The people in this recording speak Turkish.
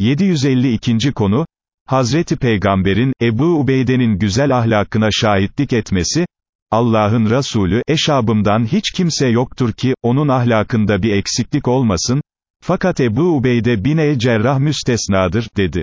752. konu, Hazreti Peygamber'in, Ebu Ubeyde'nin güzel ahlakına şahitlik etmesi, Allah'ın Resulü, eşabımdan hiç kimse yoktur ki, onun ahlakında bir eksiklik olmasın, fakat Ebu Ubeyde bin el-Cerrah müstesnadır, dedi.